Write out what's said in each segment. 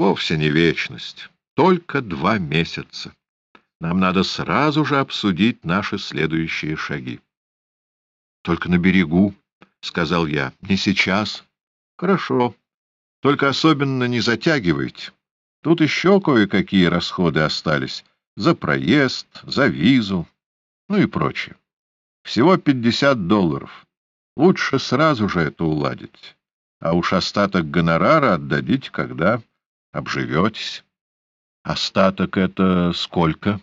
Вовсе не вечность, только два месяца. Нам надо сразу же обсудить наши следующие шаги. — Только на берегу, — сказал я, — не сейчас. — Хорошо. Только особенно не затягивайте. Тут еще кое-какие расходы остались. За проезд, за визу, ну и прочее. Всего пятьдесят долларов. Лучше сразу же это уладить. А уж остаток гонорара отдадите, когда обживетесь. Остаток — это сколько?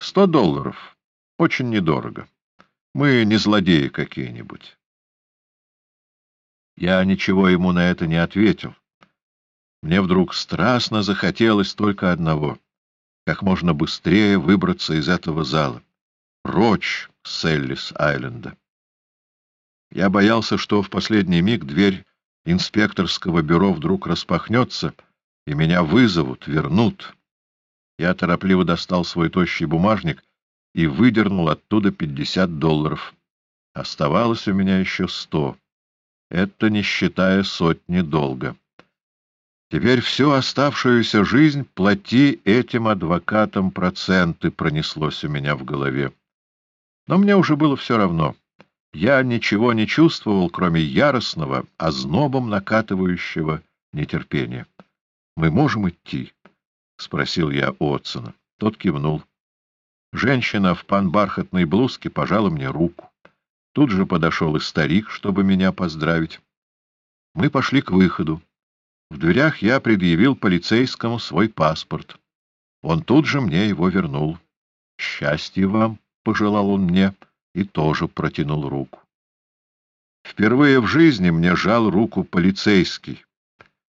Сто долларов. Очень недорого. Мы не злодеи какие-нибудь. Я ничего ему на это не ответил. Мне вдруг страстно захотелось только одного — как можно быстрее выбраться из этого зала. Прочь с Эллис-Айленда. Я боялся, что в последний миг дверь инспекторского бюро вдруг распахнется, и меня вызовут, вернут. Я торопливо достал свой тощий бумажник и выдернул оттуда пятьдесят долларов. Оставалось у меня еще сто. Это не считая сотни долга. Теперь всю оставшуюся жизнь плати этим адвокатам проценты, пронеслось у меня в голове. Но мне уже было все равно. Я ничего не чувствовал, кроме яростного, ознобом накатывающего нетерпения. — Мы можем идти? — спросил я Отсона. Тот кивнул. Женщина в панбархатной блузке пожала мне руку. Тут же подошел и старик, чтобы меня поздравить. Мы пошли к выходу. В дверях я предъявил полицейскому свой паспорт. Он тут же мне его вернул. «Счастья вам!» — пожелал он мне и тоже протянул руку. Впервые в жизни мне жал руку полицейский,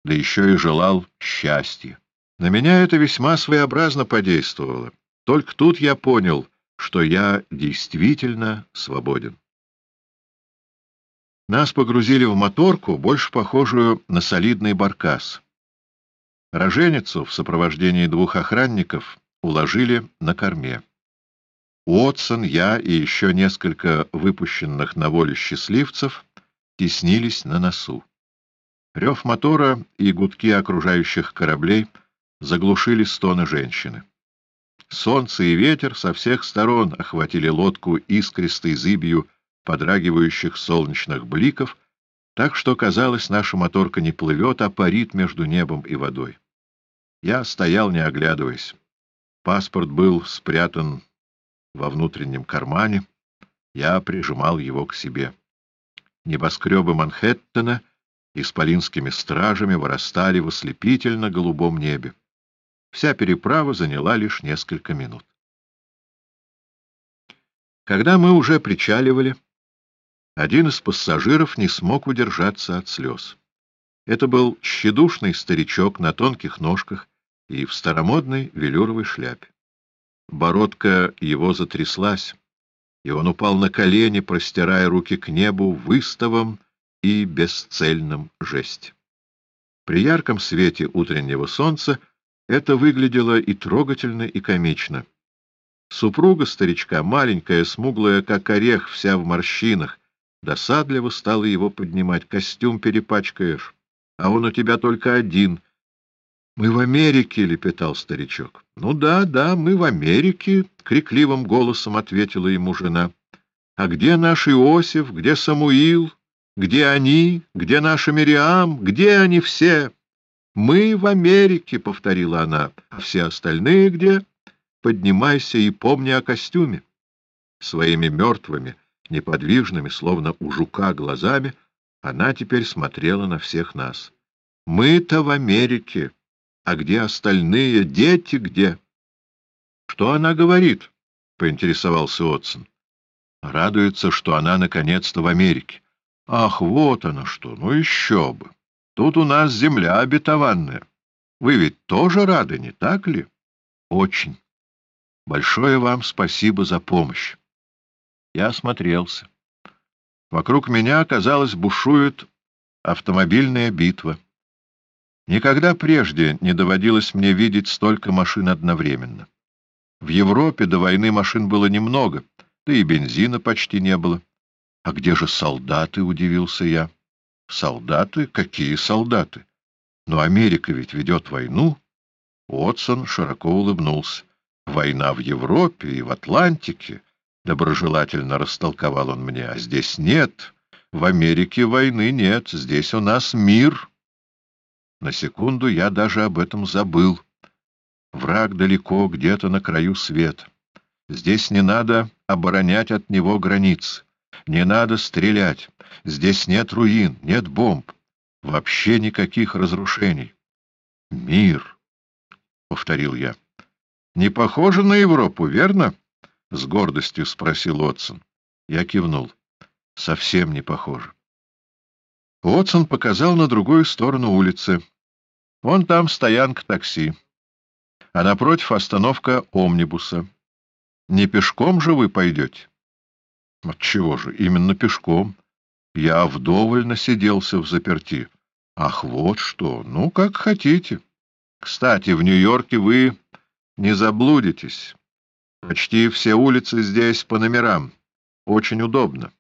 да еще и желал счастья. На меня это весьма своеобразно подействовало. Только тут я понял, что я действительно свободен. Нас погрузили в моторку, больше похожую на солидный баркас. Роженицу в сопровождении двух охранников уложили на корме. Уотсон, я и еще несколько выпущенных на волю счастливцев теснились на носу. Рев мотора и гудки окружающих кораблей заглушили стоны женщины. Солнце и ветер со всех сторон охватили лодку искристой зыбью подрагивающих солнечных бликов, так что, казалось, наша моторка не плывет, а парит между небом и водой. Я стоял, не оглядываясь. Паспорт был спрятан во внутреннем кармане. Я прижимал его к себе. Небоскребы Манхэттена исполинскими стражами вырастали в ослепительно-голубом небе. Вся переправа заняла лишь несколько минут. Когда мы уже причаливали, один из пассажиров не смог удержаться от слез. Это был тщедушный старичок на тонких ножках и в старомодной велюровой шляпе. Бородка его затряслась, и он упал на колени, простирая руки к небу в истовом и бесцельном жесте. При ярком свете утреннего солнца это выглядело и трогательно, и комично. Супруга старичка, маленькая, смуглая, как орех, вся в морщинах, Досадливо стало его поднимать. Костюм перепачкаешь, а он у тебя только один. — Мы в Америке, — лепетал старичок. — Ну да, да, мы в Америке, — крикливым голосом ответила ему жена. — А где наш Иосиф, где Самуил, где они, где наша Мириам, где они все? — Мы в Америке, — повторила она. — А все остальные где? Поднимайся и помни о костюме. Своими мертвыми, — неподвижными, словно у жука, глазами, она теперь смотрела на всех нас. «Мы-то в Америке, а где остальные? Дети где?» «Что она говорит?» — поинтересовался Отсон. «Радуется, что она наконец-то в Америке. Ах, вот она что! Ну еще бы! Тут у нас земля обетованная. Вы ведь тоже рады, не так ли?» «Очень. Большое вам спасибо за помощь. Я осмотрелся. Вокруг меня, казалось, бушует автомобильная битва. Никогда прежде не доводилось мне видеть столько машин одновременно. В Европе до войны машин было немного, да и бензина почти не было. А где же солдаты, удивился я. Солдаты? Какие солдаты? Но Америка ведь ведет войну. Уотсон широко улыбнулся. Война в Европе и в Атлантике. Доброжелательно растолковал он мне. А здесь нет. В Америке войны нет. Здесь у нас мир. На секунду я даже об этом забыл. Враг далеко, где-то на краю света. Здесь не надо оборонять от него границ. Не надо стрелять. Здесь нет руин, нет бомб. Вообще никаких разрушений. Мир, — повторил я. Не похоже на Европу, верно? — с гордостью спросил Отсон. Я кивнул. Совсем не похоже. Отсон показал на другую сторону улицы. Вон там стоянка такси, а напротив остановка омнибуса. Не пешком же вы пойдете? Отчего же? Именно пешком. Я вдоволь насиделся в заперти. Ах, вот что. Ну, как хотите. Кстати, в Нью-Йорке вы не заблудитесь. Почти все улицы здесь по номерам. Очень удобно.